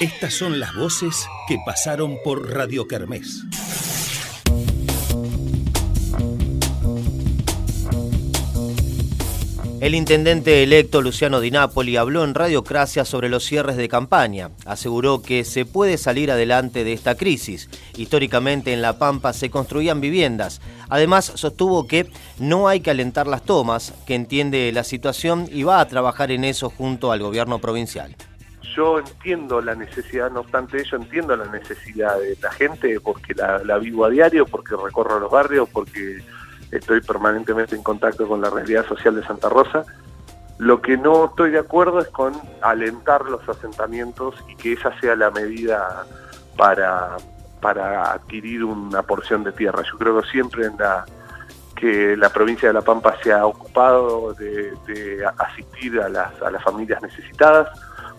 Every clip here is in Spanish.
Estas son las voces que pasaron por Radio Kermés. El intendente electo Luciano Di Napoli habló en Radiocracia sobre los cierres de campaña. Aseguró que se puede salir adelante de esta crisis. Históricamente en La Pampa se construían viviendas. Además, sostuvo que no hay que alentar las tomas, que entiende la situación y va a trabajar en eso junto al gobierno provincial. Yo entiendo la necesidad, no obstante ello, entiendo la necesidad de la gente porque la, vivo a diario, porque recorro los barrios, porque estoy permanentemente en contacto con la realidad social de Santa Rosa. Lo que no estoy de acuerdo es con alentar los asentamientos y que esa sea la medida para, para adquirir una porción de tierra. Yo creo que siempre en la, que la provincia de La Pampa se ha ocupado de, asistir a las, a las familias necesitadas,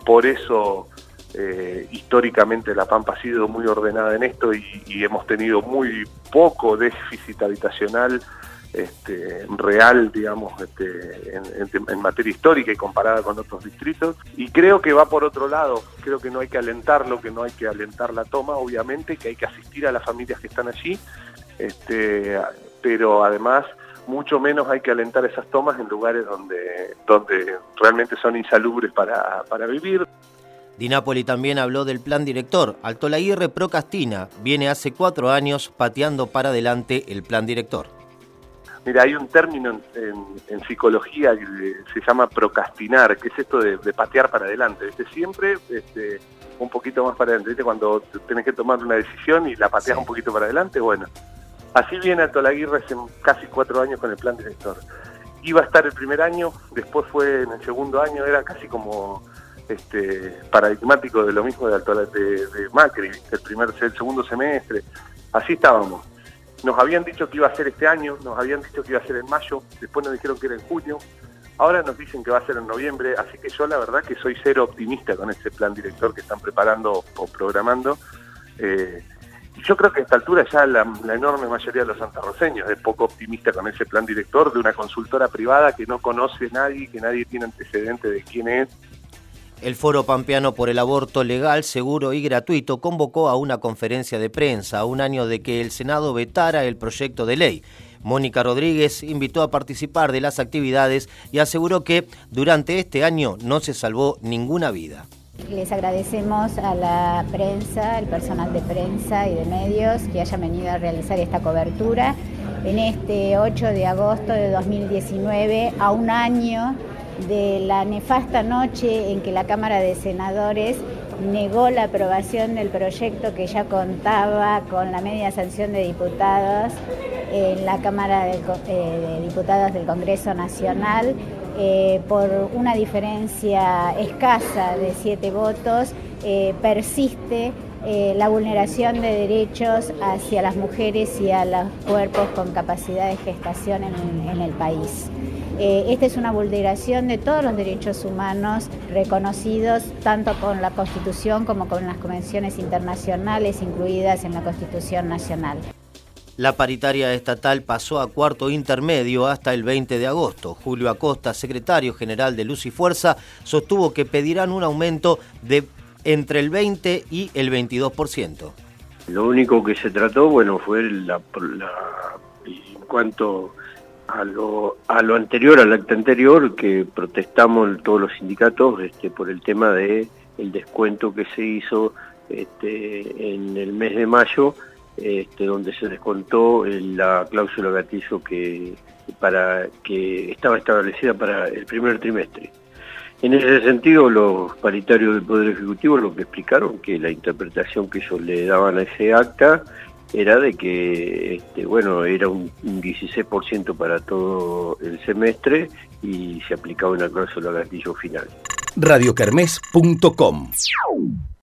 por eso eh, históricamente La Pampa ha sido muy ordenada en esto y, hemos tenido muy poco déficit habitacional este, real, digamos, este, en, materia histórica y comparada con otros distritos. Y creo que va por otro lado, creo que no hay que alentarlo, que no hay que alentar la toma, obviamente, que hay que asistir a las familias que están allí, este, pero además mucho menos hay que alentar esas tomas en lugares donde, donde realmente son insalubres para, para vivir. Di Napoli también habló del plan director. Alto Laguirre Procastina viene hace cuatro años pateando para adelante el plan director. Mira, hay un término en, psicología que se llama procrastinar, que es esto de, patear para adelante. Siempre este, un poquito más para adelante. Cuando tenés que tomar una decisión y la pateas un poquito para adelante, bueno. Así viene Alto Laguirre hace casi cuatro años con el plan director. Iba a estar el primer año, después fue en el segundo año, era casi como este, paradigmático de lo mismo de, de, Macri, el, primer, el segundo semestre. Así estábamos. Nos habían dicho que iba a ser este año, nos habían dicho que iba a ser en mayo, después nos dijeron que era en junio, ahora nos dicen que va a ser en noviembre, así que yo la verdad que soy cero optimista con este plan director que están preparando o programando. Eh, yo creo que a esta altura ya la, enorme mayoría de los santarroceños es poco optimista con ese plan director de una consultora privada que no conoce nadie, que nadie tiene antecedente de quién es, el Foro Pampeano por el Aborto Legal, Seguro y Gratuito convocó a una conferencia de prensa a un año de que el Senado vetara el proyecto de ley. Mónica Rodríguez invitó a participar de las actividades y aseguró que durante este año no se salvó ninguna vida. Les agradecemos a la prensa, el personal de prensa y de medios que hayan venido a realizar esta cobertura. En este 8 de agosto de 2019, a un año de la nefasta noche en que la Cámara de Senadores negó la aprobación del proyecto que ya contaba con la media sanción de diputados en la Cámara de, eh, Diputados del Congreso Nacional eh, por una diferencia escasa de siete votos, eh, persiste la vulneración de derechos hacia las mujeres y a los cuerpos con capacidad de gestación en el país. Eh, esta es una vulneración de todos los derechos humanos reconocidos tanto con la Constitución como con las convenciones internacionales incluidas en la Constitución Nacional. La paritaria estatal pasó a cuarto intermedio hasta el 20 de agosto. Julio Acosta, secretario general de Luz y Fuerza, sostuvo que pedirán un aumento de entre el 20 y el 22%. Lo único que se trató, bueno, fue en cuanto a lo, anterior, al acto anterior, que protestamos todos los sindicatos este, por el tema de descuento que se hizo este, en el mes de mayo, este, donde se descontó la cláusula gatillo que, para, que estaba establecida para el primer trimestre. En ese sentido, los paritarios del Poder Ejecutivo lo que explicaron que la interpretación que ellos le daban a ese acta era de que, este, bueno, era un, 16% para todo el semestre y se aplicaba una cláusula gatillo final. radiocarmes.com